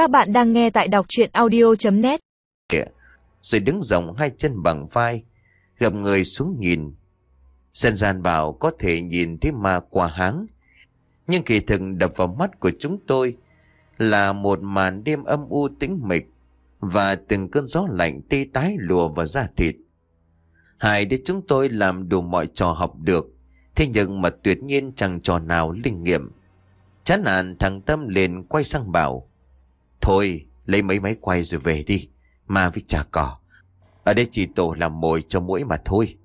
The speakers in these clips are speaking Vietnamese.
Các bạn đang nghe tại đọc chuyện audio.net Rồi đứng rộng hai chân bằng vai, Gặp người xuống nhìn. Dân gian bảo có thể nhìn thấy ma qua háng, Nhưng kỳ thực đập vào mắt của chúng tôi Là một màn đêm âm u tĩnh mịch Và từng cơn gió lạnh tê tái lùa vào da thịt. Hai đứa chúng tôi làm đủ mọi trò học được, Thế nhưng mà tuyệt nhiên chẳng trò nào linh nghiệm. Chán nản thằng Tâm liền quay sang bảo Thôi, lấy mấy máy quay rồi về đi. Ma với trà cỏ. Ở đây chỉ tổ làm mồi cho mũi mà thôi.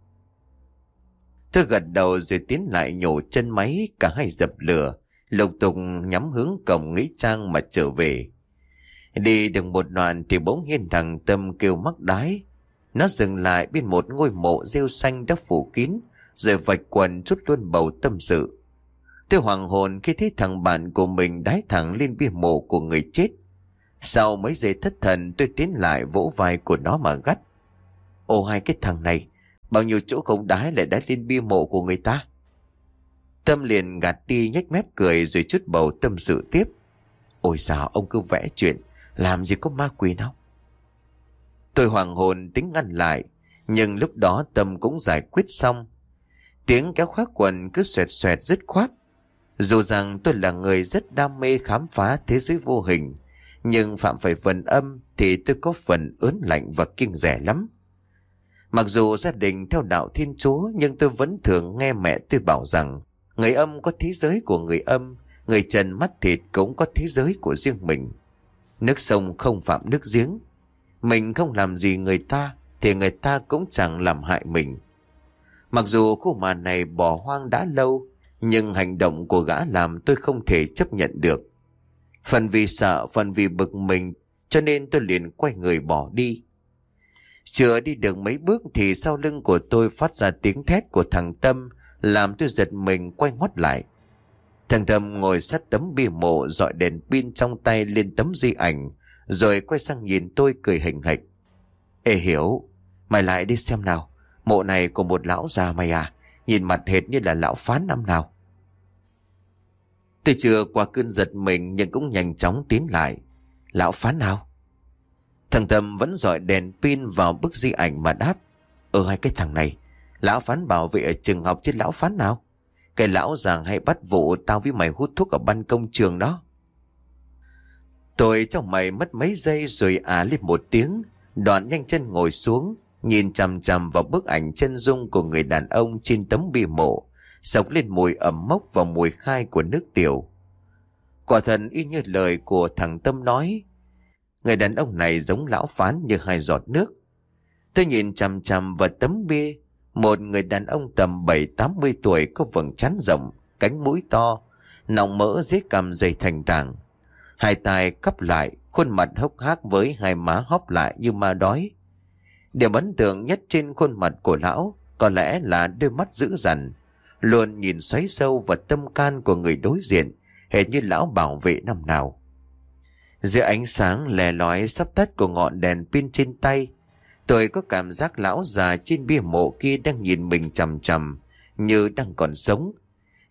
Tôi gật đầu rồi tiến lại nhổ chân máy, Cả hai dập lửa. Lục tục nhắm hướng cổng nghĩ trang mà trở về. Đi được một đoạn thì bỗng nhiên thằng Tâm kêu mắc đái. Nó dừng lại bên một ngôi mộ rêu xanh đã phủ kín, Rồi vạch quần chút luôn bầu tâm sự. Tôi hoàng hồn khi thấy thằng bạn của mình đái thẳng lên bia mộ của người chết sau mấy giây thất thần tôi tiến lại vỗ vai của nó mà gắt. Ô hai cái thằng này, bao nhiêu chỗ không đái lại đái lên bia mộ của người ta. Tâm liền gạt đi nhếch mép cười rồi chút bầu tâm sự tiếp. Ôi sao ông cứ vẽ chuyện, làm gì có ma quỷ nào. Tôi hoàng hồn tính ngăn lại, nhưng lúc đó Tâm cũng giải quyết xong. Tiếng kéo khoác quần cứ xoẹt xoẹt dứt khoát. Dù rằng tôi là người rất đam mê khám phá thế giới vô hình, nhưng phạm phải phần âm thì tôi có phần ớn lạnh và kinh rẻ lắm. Mặc dù gia đình theo đạo Thiên Chúa nhưng tôi vẫn thường nghe mẹ tôi bảo rằng người âm có thế giới của người âm, người trần mắt thịt cũng có thế giới của riêng mình. Nước sông không phạm nước giếng. Mình không làm gì người ta thì người ta cũng chẳng làm hại mình. Mặc dù khu màn này bỏ hoang đã lâu nhưng hành động của gã làm tôi không thể chấp nhận được. Phần vì sợ, phần vì bực mình, cho nên tôi liền quay người bỏ đi. Chưa đi được mấy bước thì sau lưng của tôi phát ra tiếng thét của thằng Tâm, làm tôi giật mình quay ngoắt lại. Thằng Tâm ngồi sát tấm bia mộ dọi đèn pin trong tay lên tấm di ảnh, rồi quay sang nhìn tôi cười hình hạch. Ê hiểu, mày lại đi xem nào, mộ này của một lão già mày à, nhìn mặt hệt như là lão phán năm nào. Tôi chưa qua cơn giật mình nhưng cũng nhanh chóng tiến lại. Lão phán nào? Thằng Tâm vẫn dọi đèn pin vào bức di ảnh mà đáp. Ở hai cái thằng này, lão phán bảo vệ ở trường học chứ lão phán nào? Cái lão giàng hay bắt vụ tao với mày hút thuốc ở ban công trường đó. Tôi trong mày mất mấy giây rồi á lên một tiếng, đoạn nhanh chân ngồi xuống, nhìn chằm chằm vào bức ảnh chân dung của người đàn ông trên tấm bia mộ sộc lên mùi ẩm mốc và mùi khai của nước tiểu. Quả thần y như lời của thằng Tâm nói, người đàn ông này giống lão phán như hai giọt nước. Tôi nhìn chằm chằm vào tấm bia, một người đàn ông tầm 7-80 tuổi có vầng trán rộng, cánh mũi to, nọng mỡ dưới cằm dày thành tảng. Hai tay cắp lại, khuôn mặt hốc hác với hai má hóp lại như ma đói. Điểm ấn tượng nhất trên khuôn mặt của lão có lẽ là đôi mắt dữ dằn, luôn nhìn xoáy sâu vào tâm can của người đối diện, hệt như lão bảo vệ năm nào. Giữa ánh sáng lè lói sắp tắt của ngọn đèn pin trên tay, tôi có cảm giác lão già trên bia mộ kia đang nhìn mình chầm chầm, như đang còn sống,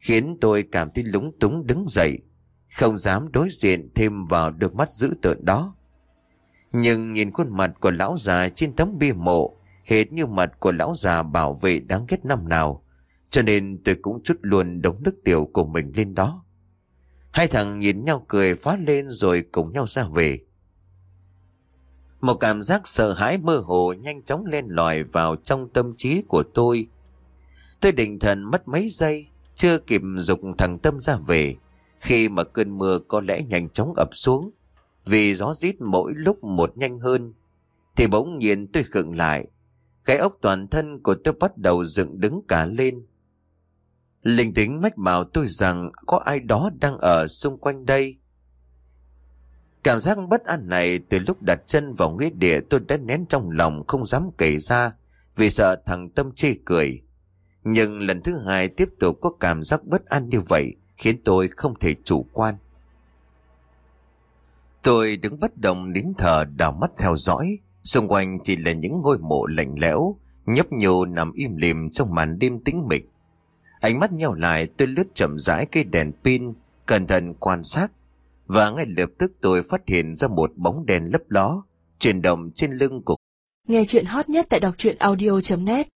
khiến tôi cảm thấy lúng túng đứng dậy, không dám đối diện thêm vào đôi mắt dữ tợn đó. Nhưng nhìn khuôn mặt của lão già trên tấm bia mộ, hệt như mặt của lão già bảo vệ đáng ghét năm nào, cho nên tôi cũng chút luôn đống nước tiểu của mình lên đó. Hai thằng nhìn nhau cười phá lên rồi cùng nhau ra về. Một cảm giác sợ hãi mơ hồ nhanh chóng lên lòi vào trong tâm trí của tôi. Tôi định thần mất mấy giây, chưa kịp dục thằng Tâm ra về, khi mà cơn mưa có lẽ nhanh chóng ập xuống. Vì gió rít mỗi lúc một nhanh hơn, thì bỗng nhiên tôi khựng lại. Cái ốc toàn thân của tôi bắt đầu dựng đứng cả lên. Linh tính mách bảo tôi rằng có ai đó đang ở xung quanh đây. Cảm giác bất an này từ lúc đặt chân vào nghĩa địa tôi đã nén trong lòng không dám kể ra vì sợ thằng Tâm chê cười. Nhưng lần thứ hai tiếp tục có cảm giác bất an như vậy khiến tôi không thể chủ quan. Tôi đứng bất động nín thở đảo mắt theo dõi. Xung quanh chỉ là những ngôi mộ lạnh lẽo, nhấp nhô nằm im lìm trong màn đêm tĩnh mịch. Ánh mắt nhau lại tôi lướt chậm rãi cây đèn pin, cẩn thận quan sát. Và ngay lập tức tôi phát hiện ra một bóng đèn lấp ló, chuyển động trên lưng của Nghe chuyện hot nhất tại đọc truyện audio.net